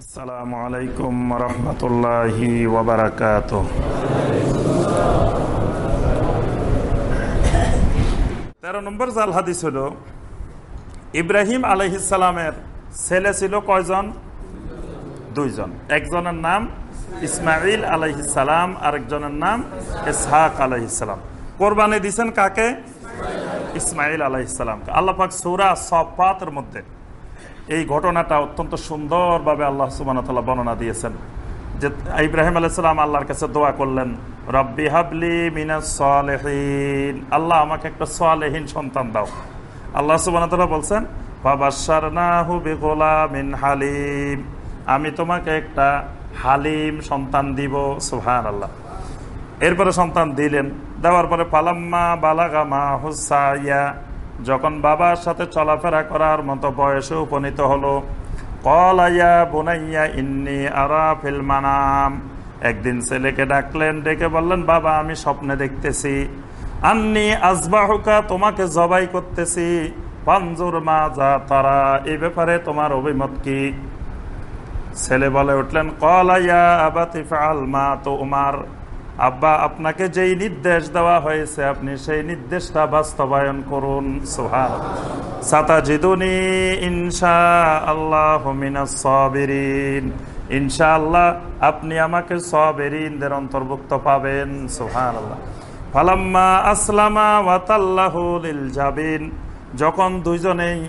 আসসালামু আলাইকুম রহমতুল্লাহি ওবরাকাত তেরো নম্বর জাল হাদিস হল, ইব্রাহিম আলহিসালামের ছেলে ছিল কয়জন? দুইজন। একজনের নাম ইসমাইল আলহিসাম আরেকজনের নাম ইসহাক আলহিসাম কোরবানি দিছেন কাকে? ইসমাইল আলাইসালামকে আল্লাপাক সৌরা সফাতের মধ্যে এই ঘটনাটা অত্যন্ত সুন্দরভাবে আল্লাহ সুবান বর্ণনা দিয়েছেন যে ইব্রাহিম আলাইসালাম আল্লাহর কাছে দোয়া করলেন, রব্বি হাবলি মিনাসলেহীন আল্লাহ আমাকে একটা সোয়ালেহীন সন্তান দাও। আল্লাহ সুবান বলছেন বাবাসার না হুবি গোলা মিন হালিম। আমি তোমাকে একটা হালিম সন্তান দিব সুহান আল্লাহ এরপরে সন্তান দিলেন, দেওয়ার পরে পালাম্মা বালাগামা হুসাইয়া যখন বাবার সাথে চলাফেরা করার মতো বয়সে উপনীত হলো কলাইয়া বোনাইয়া ইন্নি আরা ফিল মানাম। একদিন ছেলেকে ডাকলেন, ডেকে বললেন, বাবা, আমি স্বপ্নে দেখতেছি। আন্নি আজবাহুকা, তোমাকে জবাই করতেছি। পাঞ্জুর মা যা তারা, এই ব্যাপারে তোমার অভিমত কি? ছেলে বলে উঠলেন কলাইয়া আবাতিফ আল মা তো উমার। আব্বা, আপনাকে যেই নির্দেশ দেওয়া হয়েছে, আপনি সেই নির্দেশটা বাস্তবায়ন করুন। সোহান সাতা জিদুনি ইনশা আল্লাহ ইনশা আল্লাহ আপনি আমাকে সবেরিনদের অন্তর্ভুক্ত পাবেন। সোহান আল্লাহ ফালাম্মা আসলামা ওয়াতাল্লাহুল জাবিন। যখন দুইজনেই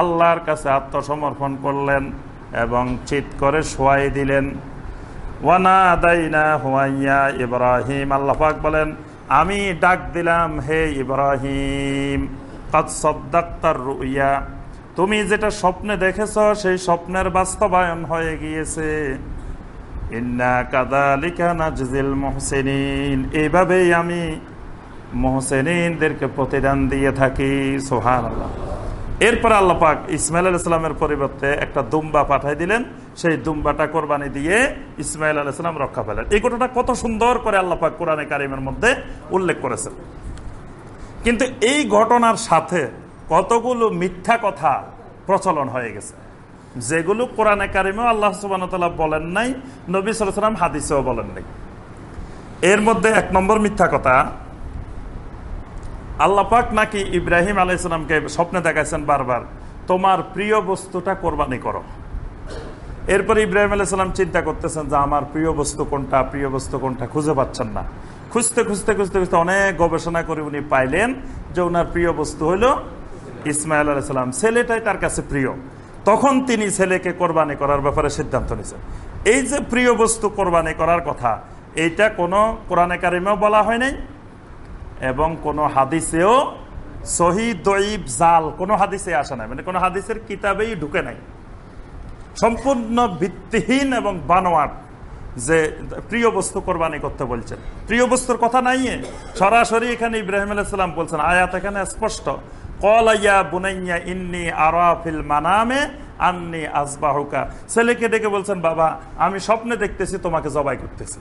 আল্লাহর কাছে আত্মসমর্পণ করলেন এবং চিৎ করে শোয়াই দিলেন ওয়ানা দাইনা হুয়াইয়া ইব্রাহিম আল্লাহাক বলেন, আমি ডাক দিলাম, হে ইব্রাহিম কাদাক্তার রুইয়া, তুমি যেটা স্বপ্নে দেখেছ, সেই স্বপ্নের বাস্তবায়ন হয়ে গিয়েছে। ইন্না কাদালিকা নাজিল মোহসেনিন এইভাবেই আমি মোহসেনিনদেরকে প্রতিদান দিয়ে থাকি সোহান এরপর আল্লাপাক ইসমাইল আলাইসালামের পরিবর্তে একটা দুম্বা পাঠাই দিলেন সেই দুম্বাটা কোরবানি দিয়ে ইসমাইল আলাইসালাম রক্ষা পেলেন। এই ঘটনাটা কত সুন্দর করে আল্লাপাক কোরআনে কারিমের মধ্যে উল্লেখ করেছেন। কিন্তু এই ঘটনার সাথে কতগুলো মিথ্যা কথা প্রচলন হয়ে গেছে। যেগুলো কোরআনে কারিমেও আল্লাহ সুবান বলেন নাই, নবী সালাম হাদিসেও বলেন নাই। এর মধ্যে এক নম্বর মিথ্যা কথা আল্লাপাক নাকি ইব্রাহিম আলাইসালামকে স্বপ্নে দেখাইছেন বারবার, তোমার প্রিয় বস্তুটা কোরবানি করো। এরপর ইব্রাহিম আলাইসালাম চিন্তা করতেছেন যে আমার প্রিয় বস্তু কোনটা? প্রিয় বস্তু কোনটা? খুঁজে পাচ্ছেন না। খুঁজতে খুঁজতে খুঁজতে খুঁজতে অনেক গবেষণা করে উনি পাইলেন যে ওনার প্রিয় বস্তু হইল ইসমাইল আলাইসালাম ছেলেটাই তার কাছে প্রিয়। তখন তিনি ছেলেকে কোরবানি করার ব্যাপারে সিদ্ধান্ত নিয়েছেন। এই যে প্রিয় বস্তু কোরবানি করার কথা, এইটা কোনো কোরআনে কারিমেও বলা হয় নাই এবং কোন হাদিসেও সহি দইব জাল কোনো হাদিসে আসে নাই। মানে কোন হাদিসের কিতাবেই ঢুকে নাই। সম্পূর্ণ ভিত্তিহীন এবং বানোয়াট যে প্রিয় বস্তু কোরবানি করতে বলছেন। প্রিয় বস্তুর কথা নাই সরাসরি এখানে ইব্রাহিম আলাইসাল্লাম বলছেন, আয়াত এখানে স্পষ্ট। কলাইয়া বুনাইয়া ইন্নি আরাফিল মানামে আন্নি আসবাহুকা ছেলেকে ডেকে বলছেন, বাবা, আমি স্বপ্নে দেখতেছি, তোমাকে জবাই করতেছি।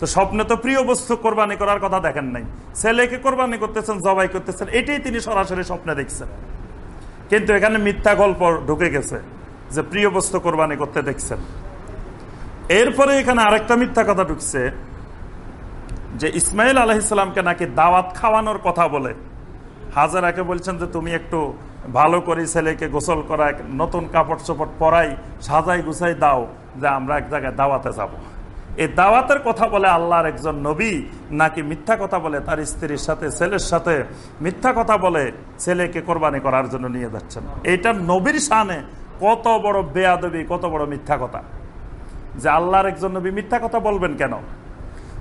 তো স্বপ্নে তো প্রিয় বস্তু কোরবানি করার কথা দেখেন নাই। ছেলেকে কোরবানি করতেছেন, জবাই করতেছেন, এটাই তিনি সরাসরি স্বপ্নে দেখছেন। কিন্তু এখানে মিথ্যা গল্প ঢুকে গেছে। যে প্রিয় বস্তু কোরবানি করতে দেখছেন। এরপরে এখানে আরেকটা মিথ্যা কথা ঢুকছে, যে ইসমাইল আলহিসামকে নাকি দাওয়াত খাওয়ানোর কথা বলে। হাজারাকে বলছেন যে, তুমি একটু ভালো করে ছেলেকে গোসল করা নতুন কাপড় চোপড় পরাই সাজাই গুছাই দাও, যে আমরা এক জায়গায় দাওয়াতে যাব। এই দাওয়াতের কথা বলে আল্লাহর একজন নবী নাকি মিথ্যা কথা বলে, তার স্ত্রীর সাথে, ছেলের সাথে মিথ্যা কথা বলে ছেলেকে কোরবানি করার জন্য নিয়ে যাচ্ছেন। এইটা নবীর সানে কত বড় বেয়াদবি, কত বড় মিথ্যা কথা। যে আল্লাহর একজন নবী মিথ্যা কথা বলবেন কেন?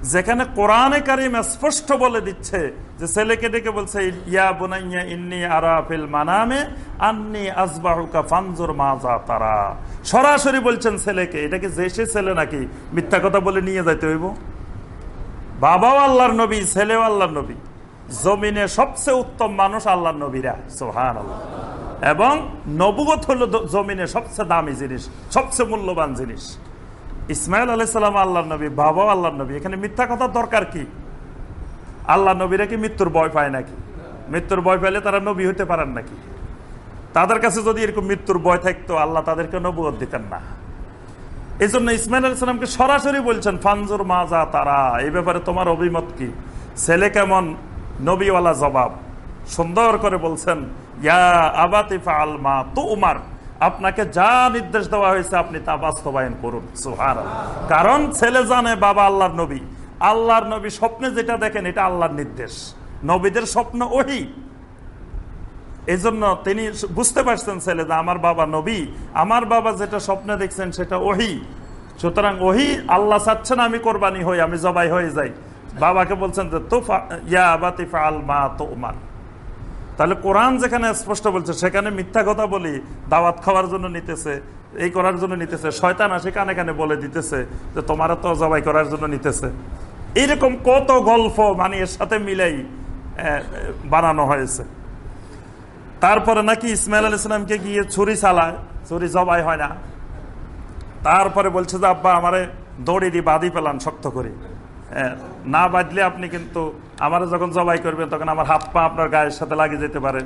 যেখানে কোরআনে কারিম স্পষ্ট বলে দিচ্ছে যে ছেলেকে ডেকে বলছে, ইয়া বুনাইয়া ইন্নি আরাফিল মানামে আন্নি আসবাহুকা ফানজুর মাজা তারা। সরাসরি বলছেন ছেলেকে এটাকে যে সে ছেলে নাকি? মিথ্যা কথা বলে নিয়ে যাইতে হইব? বাবাও আল্লাহর নবী, ছেলেও আল্লাহর নবী। জমিনে সবচেয়ে উত্তম মানুষ আল্লাহর নবীরা সোহান আল্লাহ এবং নবগত হলো জমিনে সবচেয়ে দামি জিনিস, সবচেয়ে মূল্যবান জিনিস। ইসমাইল আলাইসালাম আল্লাহ নবী, বাবাও আল্লাহ নবী। এখানে মিথ্যা কথা দরকার কি? আল্লাহ নবীরা কি মৃত্যুর ভয় পায় নাকি? মৃত্যুর ভয় পাইলে তারা নবী হতে পারেন নাকি? তাদের কাছে যদি এরকম মৃত্যুর ভয় থাকতো, আল্লাহ তাদেরকে নবুয় দিতেন না। এই জন্য ইসমাইল আলাইসালামকে সরাসরি বলছেন, ফানজুর মাজা তারা, এই ব্যাপারে তোমার অভিমত কি? ছেলে কেমন? নবীওয়ালা জবাব। সুন্দর করে বলছেন তো আপনাকে যা নির্দেশ দেওয়া হয়েছে আপনি তা বাস্তবায়ন করুন কারণ ছেলে জানে বাবা আল্লাহর নবী। আল্লাহর নবী স্বপ্নে যেটা দেখেন, এটা আল্লাহর নির্দেশ। নবীদের স্বপ্ন ওহি। এই জন্য তিনি বুঝতে পারছেন, ছেলে, যে আমার বাবা নবী, আমার বাবা যেটা স্বপ্নে দেখছেন সেটা ওহি। সুতরাং ওহি, আল্লাহ চাচ্ছেন আমি কোরবানি হই, আমি জবাই হয়ে যাই। বাবাকে বলছেন যে তোফা ইয়া বাতিফা আল মা তো উমার। তাহলে কোরআন যেখানে স্পষ্ট বলছে, সেখানে মিথ্যা কথা বলি দাওয়াত খাওয়ার জন্য নিতেছে, এই করার জন্য নিতেছে, শয়তান আসে কানে কানে বলে দিতেছে যে তোমার তো জবাই করার জন্য নিতেছে। এইরকম কত গল্প মানে এর সাথে মিলেই বানানো হয়েছে। তারপরে নাকি ইসমাইল আল ইসলামকে গিয়ে ছুরি চালায়, ছুরি জবাই হয় না। তারপরে বলছে যে, আব্বা, আমারে দড়ি দিয়ে বাঁধি পেলাম শক্ত করে। না বাঁধলে আপনি কিন্তু আমার যখন জবাই করবেন, তখন আমার হাত পা আপনার গায়ের সাথে লাগিয়ে যেতে পারে।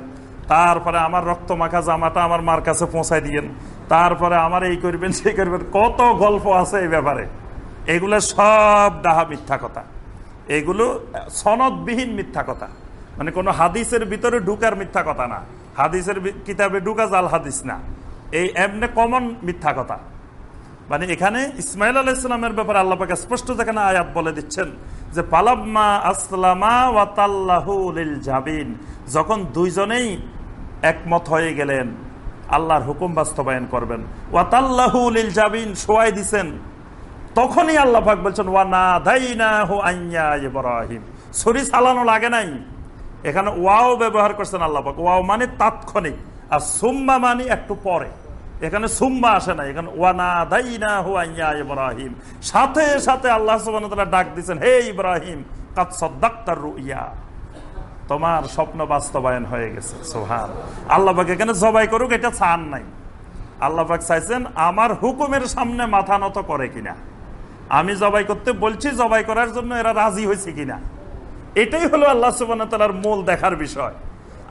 তারপরে আমার রক্ত মাখা জামাটা আমার মার কাছে পৌঁছাই দিয়েন। তারপরে আমার এই করবেন, সেই করবেন। কত গল্প আছে এই ব্যাপারে। এগুলো সব ডাহা মিথ্যা কথা। এগুলো সনদবিহীন মিথ্যা কথা। মানে কোনো হাদিসের ভিতরে ঢুকার মিথ্যা কথা না। হাদিসের কিতাবে ঢুকা জাল হাদিস না। এই এমনি কমন মিথ্যা কথা। মানে এখানে ইসমাইল আলাহ ইসলামের ব্যাপারে আল্লাপাকে স্পষ্ট যেখানে আয়াত বলে দিচ্ছেন যে, পালাম্মা আসলামা ওয়াতাল্লাহুল জাবিন। যখন দুইজনেই একমত হয়ে গেলেন, আল্লাহর হুকুম বাস্তবায়ন করবেন। ওয়াতাল্লাহুল জাবিন, সোয়াই দিছেন। তখনই আল্লাহ পাক বলছেন ওয়ানা দাইনা হু আইয়া ইব্রাহিম। ছুরি চালানো লাগে নাই। এখানে ওয়াও ব্যবহার করছেন আল্লাহ পাক। ওয়াও মানে তাৎক্ষণিক। আর সুম্মা মানে একটু পরে। এখানে সুম্মা আসে না এখানে ওয়ানা দাইনা হুয়াইয়া ইব্রাহিম। সাথে সাথে আল্লাহ সুবহানাহু ডাক দিবেন হে ইব্রাহিম তোমার স্বপ্ন বাস্তবায়ন হয়ে গেছে সোহান আল্লাহবাক এখানে জবাই করুক, এটা চান নাই। আল্লাহ পাক চাইছেন, আমার হুকুমের সামনে মাথা নত করে কিনা? আমি জবাই করতে বলছি, জবাই করার জন্য এরা রাজি হয়েছে কিনা? এটাই হলো আল্লাহ সুবাহর মূল দেখার বিষয়।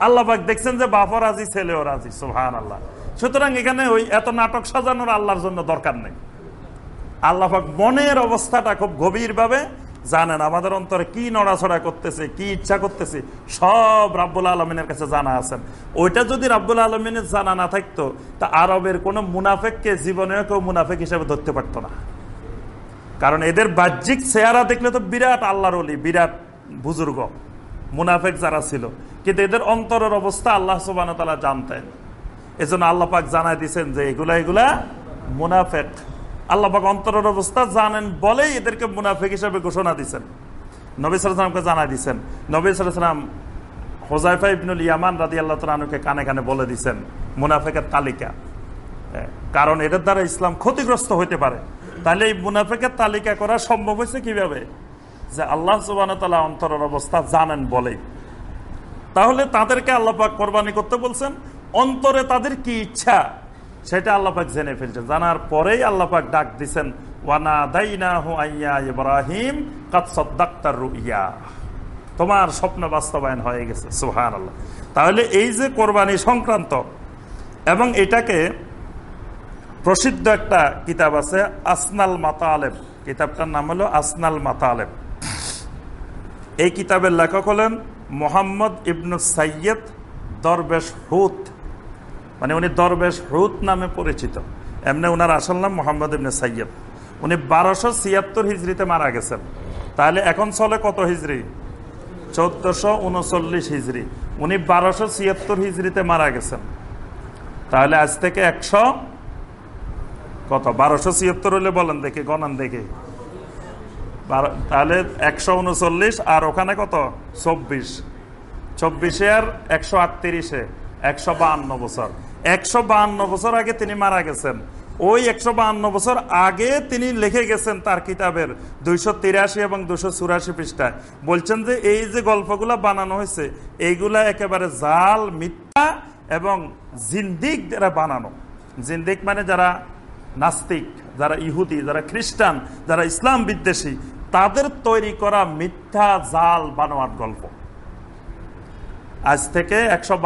আল্লাহ পাক দেখছেন যে বাপও রাজি, ছেলেও রাজি সোহান আল্লাহ সুতরাং এখানে ওই এত নাটক সাজানোর আল্লাহর জন্য দরকার নেই। আল্লাহফাক মনের অবস্থাটা খুব গভীরভাবে জানেন, আমাদের অন্তরে কি নড়াছড়া করতেছে, কি ইচ্ছা করতেছে, সব রাব্বুল আলমিনের কাছে জানা আছেন। ওইটা যদি রাব্বুল আলমিনের জানা না থাকতো, তা আরবের কোনো মুনাফেককে জীবনেও কেউ মুনাফেক হিসেবে ধরতে পারতো না। কারণ এদের বাহ্যিক চেহারা দেখলে তো বিরাট আল্লাহর অলি বিরাট বুজুর্গ, মুনাফেক যারা ছিল। কিন্তু এদের অন্তরের অবস্থা আল্লাহ সুবান তালা জানতেন। এজন্য আল্লাহ পাক জানাই দিচ্ছেন যে এগুলা এগুলা মুনাফেক। আল্লাহ পাক অন্তরের অবস্থা জানেন বলেই এদেরকে মুনাফেক হিসাবে ঘোষণা দিচ্ছেন নবী সালামকে জানাই দিচ্ছেন নবী সালাম হোজাইফা ইবনুল ইয়ামান রাদি আল্লাহ তালুকে কানে কানে বলে দিচ্ছেন মুনাফেকের তালিকা। কারণ এদের দ্বারা ইসলাম ক্ষতিগ্রস্ত হইতে পারে। তাহলে এই মুনাফেকের তালিকা করা সম্ভব হয়েছে কীভাবে? যে আল্লাহ সুবান তালা অন্তরের অবস্থা জানেন বলেই। তাহলে তাদেরকে আল্লাপাক কোরবানি করতে বলছেন অন্তরে তাদের কি ইচ্ছা, সেটা আল্লাপাক জেনে ফেলছেন। জানার পরেই আল্লাপাক ডাক দিছেন ওয়ানা দাইনা হুয়াইয়া ইব্রাহিম কাতসদ্দাক্তার রুইয়া। তোমার স্বপ্ন বাস্তবায়ন হয়ে গেছে সুহান আল্লাহ তাহলে এই যে কোরবানি সংক্রান্ত, এবং এটাকে প্রসিদ্ধ একটা কিতাব আছে, আসনাল মাতা আলেম কিতাবটার নাম হলো আসনাল মাতা আলেম এই কিতাবের লেখক হলেন মোহাম্মদ ইবনু সাইয়দ দরবেশ হুত। মানে উনি দরবেশ হুত নামে পরিচিত। এমনি ওনার আসল নাম মোহাম্মদ ইবনে সাইয়দ উনি বারোশো ছিয়াত্তর হিজড়িতে মারা গেছেন। তাহলে এখন চলে কত হিজড়ি চোদ্দশো উনচল্লিশ হিজড়ি উনি বারোশো ছিয়াত্তর হিজড়িতে মারা গেছেন। তাহলে আজ থেকে একশো কত? বারোশো ছিয়াত্তর হলে বলেন দেখি, গণান দেখি। তাহলে একশো উনচল্লিশ আর ওখানে কত? চব্বিশ। চব্বিশে আর একশো আটত্রিশে। একশো বাহান্ন বছর। একশো বাহান্ন বছর আগে তিনি মারা গেছেন। ওই একশো বাহান্ন বছর আগে তিনি লিখে গেছেন তার কিতাবের দুইশো তিরাশি এবং দুশো চুরাশি পৃষ্ঠায়। বলছেন যে এই যে গল্পগুলা বানানো হয়েছে, এইগুলা একেবারে জাল, মিথ্যা এবং জিন্দিক যারা বানানো। জিন্দিক মানে যারা নাস্তিক, যারা ইহুদি, যারা খ্রিস্টান, যারা ইসলাম বিদ্বেষী, তাদের তৈরি করা মিথ্যা, জাল বানোয়ার গল্প। আজ থেকে একশো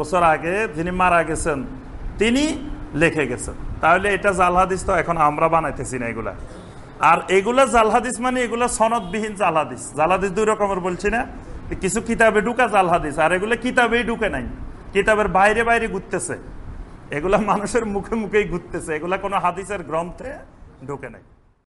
বছর আগে যিনি মারা গেছেন, তিনি লেখে গেছেন। তাহলে এটা জাল হাদিস তো এখন আমরা বানাইতেছি না এগুলা। আর এগুলা জাল হাদিস মানে এগুলা সনদবিহীন জাল হাদিস। জাল হাদিস দুই রকমের বলছি না। কিছু কিতাবে ঢুকা জাল হাদিস, আর এগুলো কিতাবেই ঢুকে নাই। কিতাবের বাইরে বাইরে ঘুরতেছে। এগুলা মানুষের মুখে মুখেই ঘুরতেছে। এগুলা কোনো হাদিসের গ্রন্থে ঢুকে নাই।